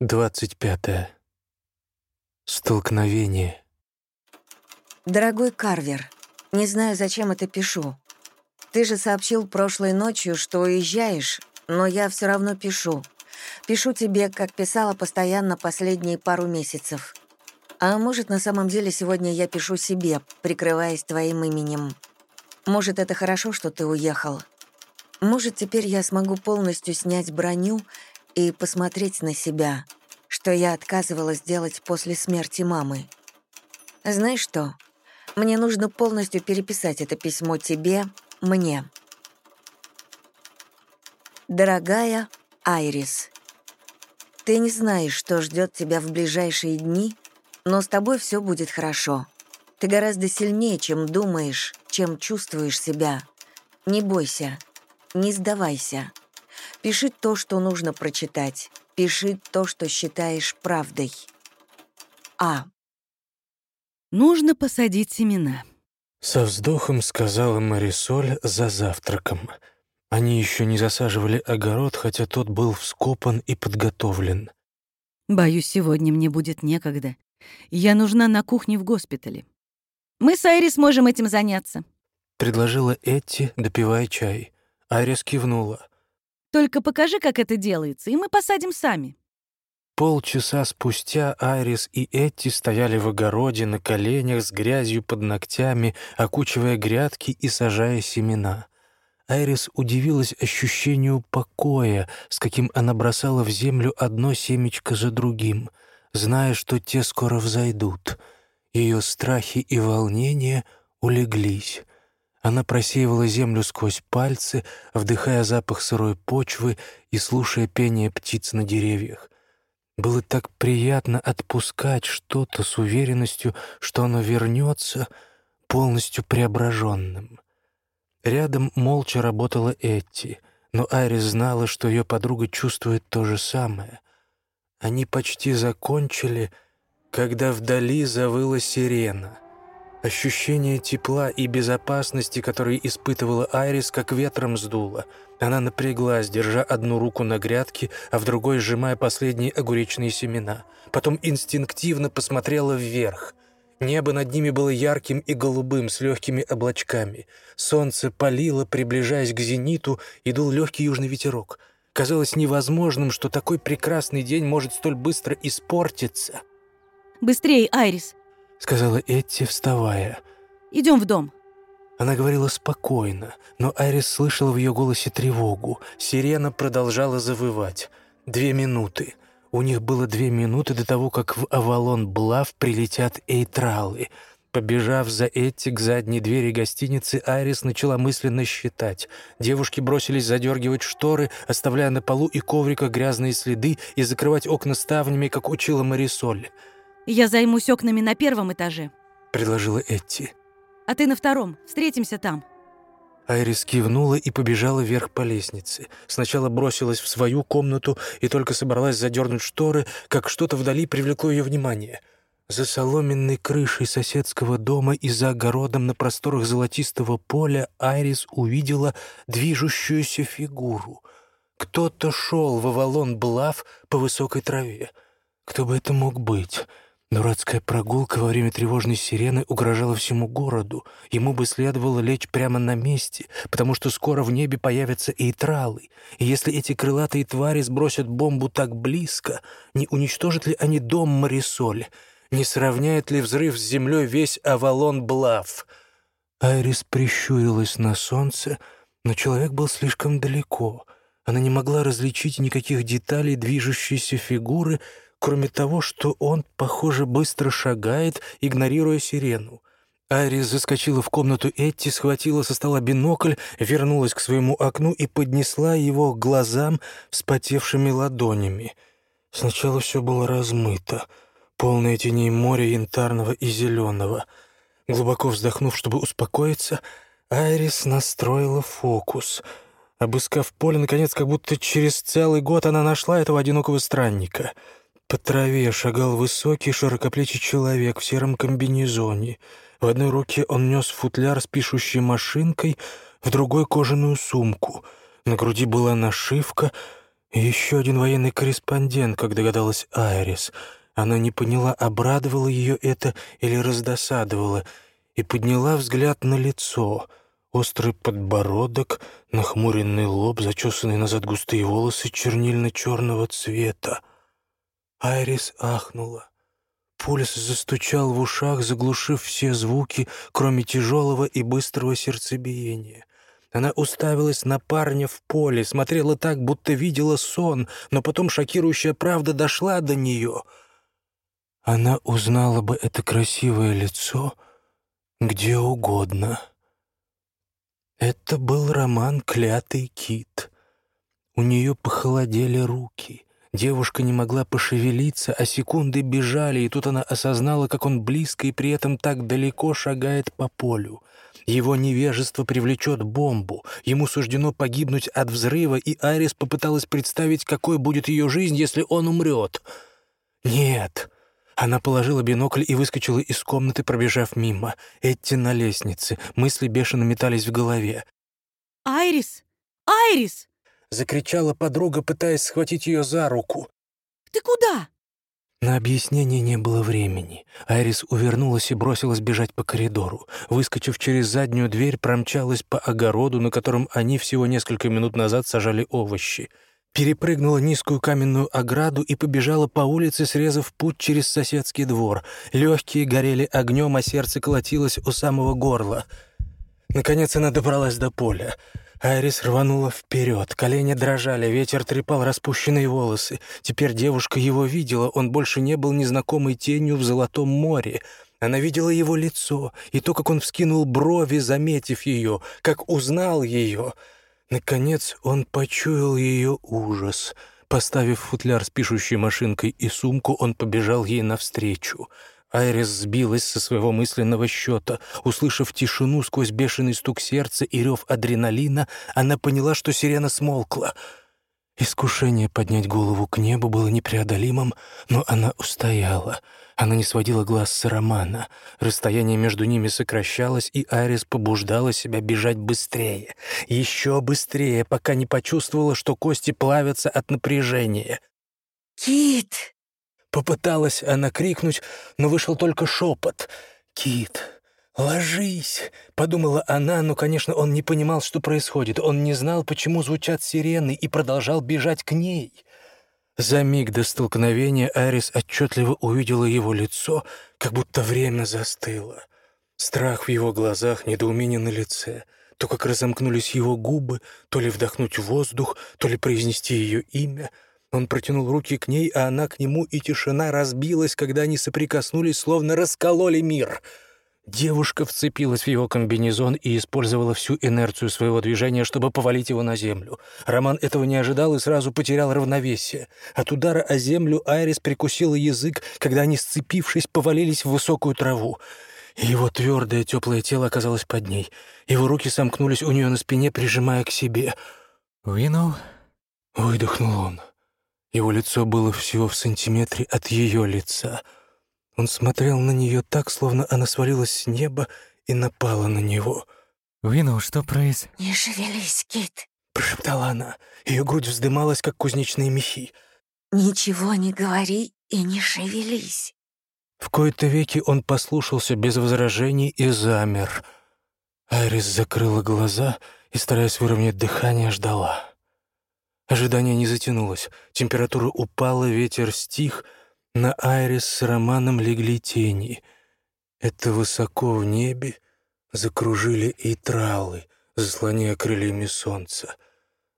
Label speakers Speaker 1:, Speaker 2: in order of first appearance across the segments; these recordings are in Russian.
Speaker 1: 25. Столкновение.
Speaker 2: Дорогой Карвер, не знаю, зачем это пишу. Ты же сообщил прошлой ночью, что уезжаешь, но я все равно пишу. Пишу тебе, как писала постоянно последние пару месяцев. А может, на самом деле сегодня я пишу себе, прикрываясь твоим именем. Может, это хорошо, что ты уехал. Может, теперь я смогу полностью снять броню и посмотреть на себя, что я отказывалась делать после смерти мамы. Знаешь что? Мне нужно полностью переписать это письмо тебе, мне. Дорогая Айрис, ты не знаешь, что ждет тебя в ближайшие дни, но с тобой все будет хорошо. Ты гораздо сильнее, чем думаешь, чем чувствуешь себя. Не бойся, не сдавайся. Пиши то, что нужно прочитать. Пиши то, что считаешь правдой. А.
Speaker 3: Нужно посадить семена.
Speaker 1: Со вздохом сказала Марисоль за завтраком. Они еще не засаживали огород, хотя тот был вскопан и подготовлен.
Speaker 3: Боюсь, сегодня мне будет некогда. Я нужна на кухне в госпитале. Мы с Айрис можем этим заняться.
Speaker 1: Предложила Этти, допивая чай. Айрис кивнула.
Speaker 3: Только покажи, как это делается, и мы посадим сами.
Speaker 1: Полчаса спустя Айрис и Этти стояли в огороде на коленях с грязью под ногтями, окучивая грядки и сажая семена. Айрис удивилась ощущению покоя, с каким она бросала в землю одно семечко за другим, зная, что те скоро взойдут. Ее страхи и волнения улеглись. Она просеивала землю сквозь пальцы, вдыхая запах сырой почвы и слушая пение птиц на деревьях. Было так приятно отпускать что-то с уверенностью, что оно вернется полностью преображенным. Рядом молча работала Этти, но Айрис знала, что ее подруга чувствует то же самое. Они почти закончили, когда вдали завыла сирена — Ощущение тепла и безопасности, которое испытывала Айрис, как ветром сдуло. Она напряглась, держа одну руку на грядке, а в другой сжимая последние огуречные семена. Потом инстинктивно посмотрела вверх. Небо над ними было ярким и голубым, с легкими облачками. Солнце палило, приближаясь к зениту, и дул легкий южный ветерок. Казалось невозможным, что такой прекрасный день может столь быстро испортиться.
Speaker 3: «Быстрее, Айрис!»
Speaker 1: Сказала Этти, вставая.
Speaker 3: Идем в дом».
Speaker 1: Она говорила спокойно, но Айрис слышала в ее голосе тревогу. Сирена продолжала завывать. Две минуты. У них было две минуты до того, как в Авалон-Блав прилетят эйтралы. Побежав за Этти к задней двери гостиницы, Айрис начала мысленно считать. Девушки бросились задергивать шторы, оставляя на полу и ковриках грязные следы и закрывать окна ставнями, как учила Марисоль.
Speaker 3: Я займусь окнами на первом этаже», —
Speaker 1: предложила Этти.
Speaker 3: «А ты на втором. Встретимся там».
Speaker 1: Айрис кивнула и побежала вверх по лестнице. Сначала бросилась в свою комнату и только собралась задернуть шторы, как что-то вдали привлекло ее внимание. За соломенной крышей соседского дома и за огородом на просторах золотистого поля Айрис увидела движущуюся фигуру. Кто-то шел в Авалон-Блав по высокой траве. Кто бы это мог быть? Дурацкая прогулка во время тревожной сирены угрожала всему городу. Ему бы следовало лечь прямо на месте, потому что скоро в небе появятся эйтралы. И если эти крылатые твари сбросят бомбу так близко, не уничтожат ли они дом Марисоль? Не сравняет ли взрыв с землей весь Авалон-Блав? Айрис прищурилась на солнце, но человек был слишком далеко. Она не могла различить никаких деталей движущейся фигуры, кроме того, что он, похоже, быстро шагает, игнорируя сирену. Айрис заскочила в комнату Этти, схватила со стола бинокль, вернулась к своему окну и поднесла его к глазам вспотевшими ладонями. Сначала все было размыто, полное теней моря янтарного и зеленого. Глубоко вздохнув, чтобы успокоиться, Айрис настроила фокус. Обыскав поле, наконец, как будто через целый год она нашла этого одинокого странника — по траве шагал высокий широкоплечий человек в сером комбинезоне. В одной руке он нес футляр с пишущей машинкой, в другой — кожаную сумку. На груди была нашивка Еще один военный корреспондент, как догадалась Айрис. Она не поняла, обрадовало ее это или раздосадовало, и подняла взгляд на лицо. Острый подбородок, нахмуренный лоб, зачесанные назад густые волосы чернильно-черного цвета. Айрис ахнула. Пульс застучал в ушах, заглушив все звуки, кроме тяжелого и быстрого сердцебиения. Она уставилась на парня в поле, смотрела так, будто видела сон, но потом шокирующая правда дошла до нее. Она узнала бы это красивое лицо где угодно. Это был роман «Клятый кит». У нее похолодели руки — Девушка не могла пошевелиться, а секунды бежали, и тут она осознала, как он близко и при этом так далеко шагает по полю. Его невежество привлечет бомбу. Ему суждено погибнуть от взрыва, и Арис попыталась представить, какой будет ее жизнь, если он умрет. «Нет!» Она положила бинокль и выскочила из комнаты, пробежав мимо. Эти на лестнице. Мысли бешено метались в голове.
Speaker 3: «Айрис! Айрис!»
Speaker 1: — закричала подруга, пытаясь схватить ее за руку.
Speaker 3: «Ты куда?»
Speaker 1: На объяснение не было времени. Айрис увернулась и бросилась бежать по коридору. Выскочив через заднюю дверь, промчалась по огороду, на котором они всего несколько минут назад сажали овощи. Перепрыгнула низкую каменную ограду и побежала по улице, срезав путь через соседский двор. Легкие горели огнем, а сердце колотилось у самого горла. Наконец она добралась до поля. Айрис рванула вперед, колени дрожали, ветер трепал распущенные волосы. Теперь девушка его видела, он больше не был незнакомой тенью в золотом море. Она видела его лицо и то, как он вскинул брови, заметив ее, как узнал ее. Наконец он почуял ее ужас. Поставив футляр с пишущей машинкой и сумку, он побежал ей навстречу — Айрис сбилась со своего мысленного счета. Услышав тишину сквозь бешеный стук сердца и рев адреналина, она поняла, что сирена смолкла. Искушение поднять голову к небу было непреодолимым, но она устояла. Она не сводила глаз с Романа. Расстояние между ними сокращалось, и Айрис побуждала себя бежать быстрее. Еще быстрее, пока не почувствовала, что кости плавятся от напряжения.
Speaker 2: «Кит!»
Speaker 1: Попыталась она крикнуть, но вышел только шепот. «Кит, ложись!» — подумала она, но, конечно, он не понимал, что происходит. Он не знал, почему звучат сирены, и продолжал бежать к ней. За миг до столкновения Арис отчетливо увидела его лицо, как будто время застыло. Страх в его глазах, недоумение на лице — то, как разомкнулись его губы, то ли вдохнуть воздух, то ли произнести ее имя — он протянул руки к ней, а она к нему, и тишина разбилась, когда они соприкоснулись, словно раскололи мир. Девушка вцепилась в его комбинезон и использовала всю инерцию своего движения, чтобы повалить его на землю. Роман этого не ожидал и сразу потерял равновесие. От удара о землю Айрис прикусила язык, когда они, сцепившись, повалились в высокую траву. Его твердое теплое тело оказалось под ней. Его руки сомкнулись у нее на спине, прижимая к себе.
Speaker 4: «Винул?»
Speaker 1: — выдохнул он. Его лицо было всего в сантиметре от ее лица. Он смотрел на нее так, словно она свалилась с неба и напала на него.
Speaker 4: «Винул, что произ...»
Speaker 2: «Не шевелись, Кит», —
Speaker 1: прошептала она. Ее грудь вздымалась, как кузнечные мехи.
Speaker 2: «Ничего не говори и не шевелись».
Speaker 1: В кои-то веки он послушался без возражений и замер. Айрис закрыла глаза и, стараясь выровнять дыхание, ждала. Ожидание не затянулось. Температура упала, ветер стих. На Айрис с Романом легли тени. Это высоко в небе закружили и тралы, заслоняя крыльями солнца.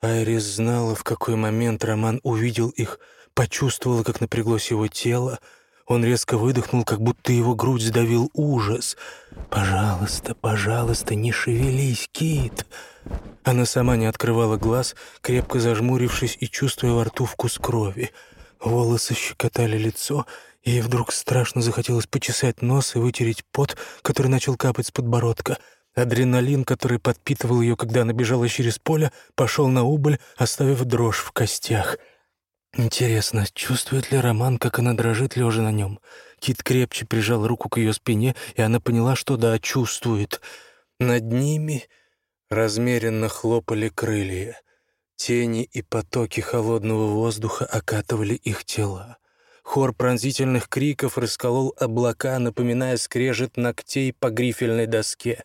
Speaker 1: Айрис знала, в какой момент Роман увидел их, почувствовала, как напряглось его тело. Он резко выдохнул, как будто его грудь сдавил ужас. «Пожалуйста, пожалуйста, не шевелись, Кит!» Она сама не открывала глаз, крепко зажмурившись и чувствуя во рту вкус крови. Волосы щекотали лицо, и ей вдруг страшно захотелось почесать нос и вытереть пот, который начал капать с подбородка. Адреналин, который подпитывал ее, когда она бежала через поле, пошел на убыль, оставив дрожь в костях. Интересно, чувствует ли Роман, как она дрожит, лежа на нем? Кит крепче прижал руку к ее спине, и она поняла, что да, чувствует. Над ними размеренно хлопали крылья. Тени и потоки холодного воздуха окатывали их тела. Хор пронзительных криков расколол облака, напоминая скрежет ногтей по грифельной доске.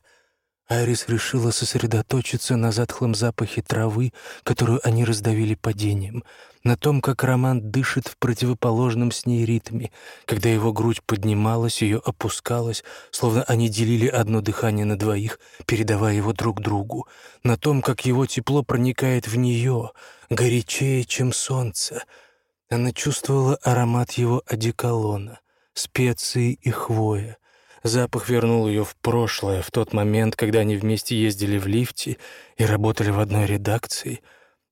Speaker 1: Айрис решила сосредоточиться на затхлом запахе травы, которую они раздавили падением, на том, как Роман дышит в противоположном с ней ритме, когда его грудь поднималась, ее опускалась, словно они делили одно дыхание на двоих, передавая его друг другу, на том, как его тепло проникает в нее, горячее, чем солнце — она чувствовала аромат его одеколона, специи и хвоя. Запах вернул ее в прошлое, в тот момент, когда они вместе ездили в лифте и работали в одной редакции.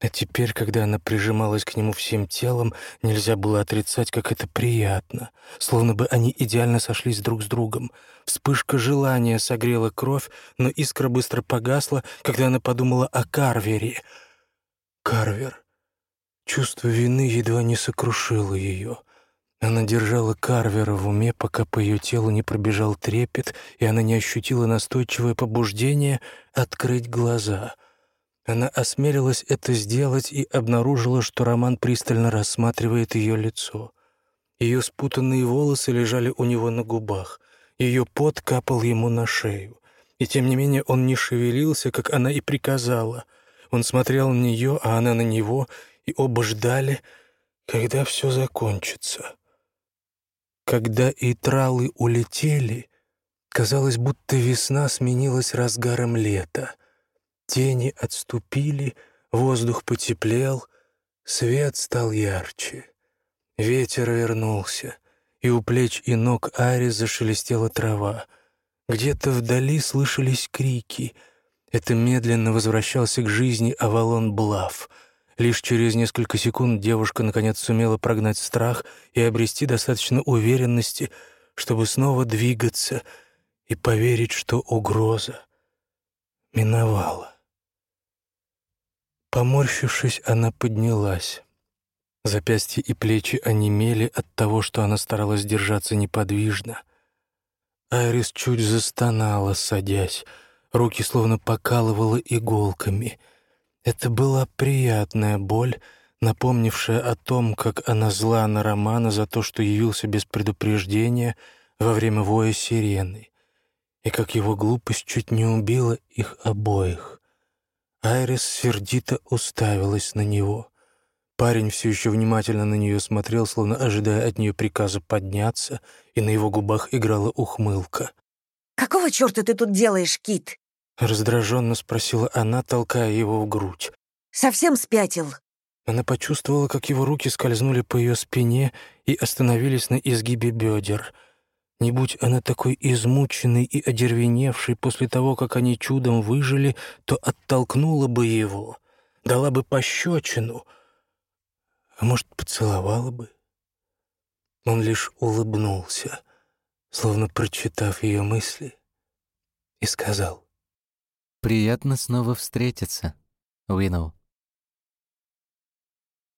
Speaker 1: А теперь, когда она прижималась к нему всем телом, нельзя было отрицать, как это приятно, словно бы они идеально сошлись друг с другом. Вспышка желания согрела кровь, но искра быстро погасла, когда она подумала о Карвере. Карвер. Чувство вины едва не сокрушило ее. Она держала Карвера в уме, пока по ее телу не пробежал трепет, и она не ощутила настойчивое побуждение открыть глаза. Она осмелилась это сделать и обнаружила, что Роман пристально рассматривает ее лицо. Ее спутанные волосы лежали у него на губах, ее пот капал ему на шею. И тем не менее он не шевелился, как она и приказала. Он смотрел на нее, а она на него — и оба ждали, когда все закончится. Когда и тралы улетели, казалось, будто весна сменилась разгаром лета. Тени отступили, воздух потеплел, свет стал ярче. Ветер вернулся, и у плеч и ног Ари зашелестела трава. Где-то вдали слышались крики. Это медленно возвращался к жизни Авалон Блав — Лишь через несколько секунд девушка наконец сумела прогнать страх и обрести достаточно уверенности, чтобы снова двигаться и поверить, что угроза миновала. Поморщившись, она поднялась. Запястья и плечи онемели от того, что она старалась держаться неподвижно. Айрис чуть застонала, садясь. Руки словно покалывала иголками — это была приятная боль, напомнившая о том, как она зла на Романа за то, что явился без предупреждения во время воя сирены, и как его глупость чуть не убила их обоих. Айрис сердито уставилась на него. Парень все еще внимательно на нее смотрел, словно ожидая от нее приказа подняться, и на его губах играла ухмылка.
Speaker 2: «Какого черта ты тут делаешь, Кит?»
Speaker 1: Раздраженно спросила она, толкая его в грудь.
Speaker 2: «Совсем спятил?»
Speaker 1: Она почувствовала, как его руки скользнули по ее спине и остановились на изгибе бедер. Не будь она такой измученной и одервеневшей после того, как они чудом выжили, то оттолкнула бы его, дала бы пощечину, а может, поцеловала бы. Он лишь улыбнулся, словно прочитав ее мысли, и сказал —
Speaker 4: Приятно снова встретиться, Уинноу.